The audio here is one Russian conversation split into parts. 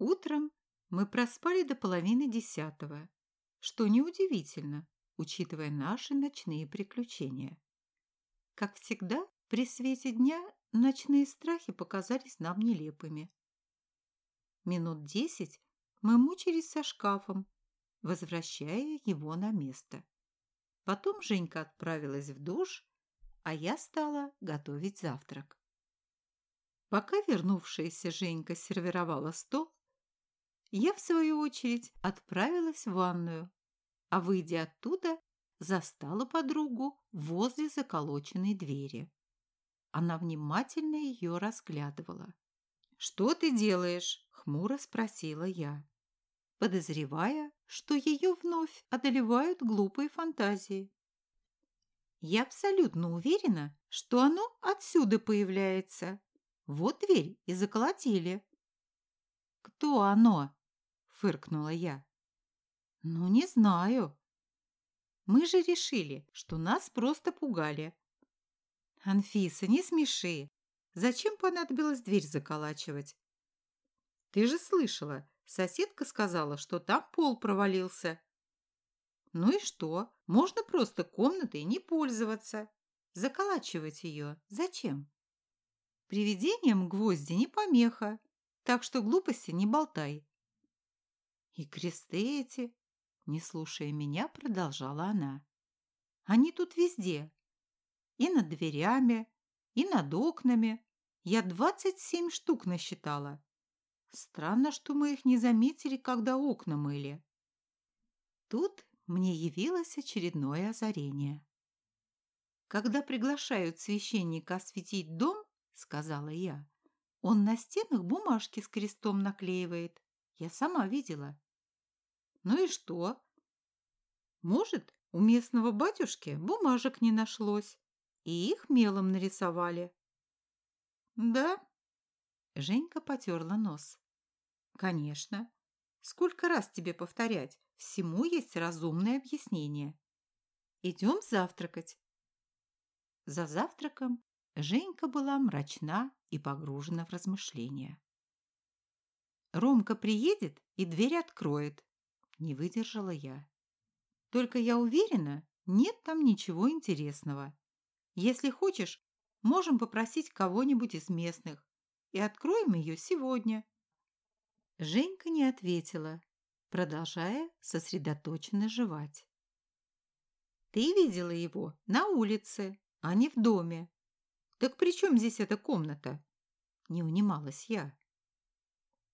Утром мы проспали до половины десятого, что неудивительно, учитывая наши ночные приключения. Как всегда, при свете дня ночные страхи показались нам нелепыми. Минут десять мы мучились со шкафом, возвращая его на место. Потом Женька отправилась в душ, а я стала готовить завтрак. Пока вернувшаяся Женька сервировала стол, я, в свою очередь, отправилась в ванную, а, выйдя оттуда, застала подругу возле заколоченной двери. Она внимательно ее разглядывала. «Что ты делаешь?» – хмуро спросила я, подозревая, что ее вновь одолевают глупые фантазии. Я абсолютно уверена, что оно отсюда появляется. Вот дверь и заколотили. «Кто оно?» – фыркнула я. «Ну, не знаю. Мы же решили, что нас просто пугали». «Анфиса, не смеши. Зачем понадобилось дверь заколачивать?» «Ты же слышала, соседка сказала, что там пол провалился». «Ну и что? Можно просто комнатой не пользоваться. Заколачивать ее зачем?» «Привидениям гвозди не помеха, так что глупости не болтай». «И кресты эти?» Не слушая меня, продолжала она. «Они тут везде. И над дверями, и над окнами. Я двадцать семь штук насчитала. Странно, что мы их не заметили, когда окна мыли». Тут мне явилось очередное озарение. «Когда приглашают священника осветить дом, — сказала я, — он на стенах бумажки с крестом наклеивает. Я сама видела. Ну и что? Может, у местного батюшки бумажек не нашлось, и их мелом нарисовали. Да? Женька потерла нос. Конечно. Сколько раз тебе повторять? Всему есть разумное объяснение. Идем завтракать. За завтраком Женька была мрачна и погружена в размышления. Ромка приедет и дверь откроет, не выдержала я. Только я уверена, нет там ничего интересного. Если хочешь, можем попросить кого-нибудь из местных и откроем ее сегодня. Женька не ответила, продолжая сосредоточенно жевать. Ты видела его на улице, а не в доме. Так при чем здесь эта комната? Не унималась я.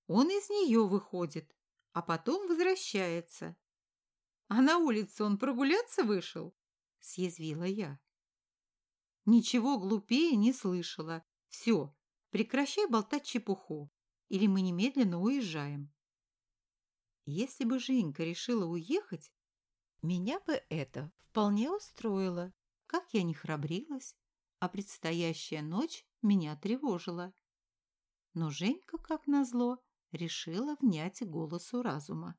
Он из нее выходит, а потом возвращается. А на улицу он прогуляться вышел? Съязвила я. Ничего глупее не слышала. Все, прекращай болтать чепуху, или мы немедленно уезжаем. Если бы Женька решила уехать, меня бы это вполне устроило. Как я не храбрилась, а предстоящая ночь меня тревожила. Но Женька, как назло, решила внять голосу разума.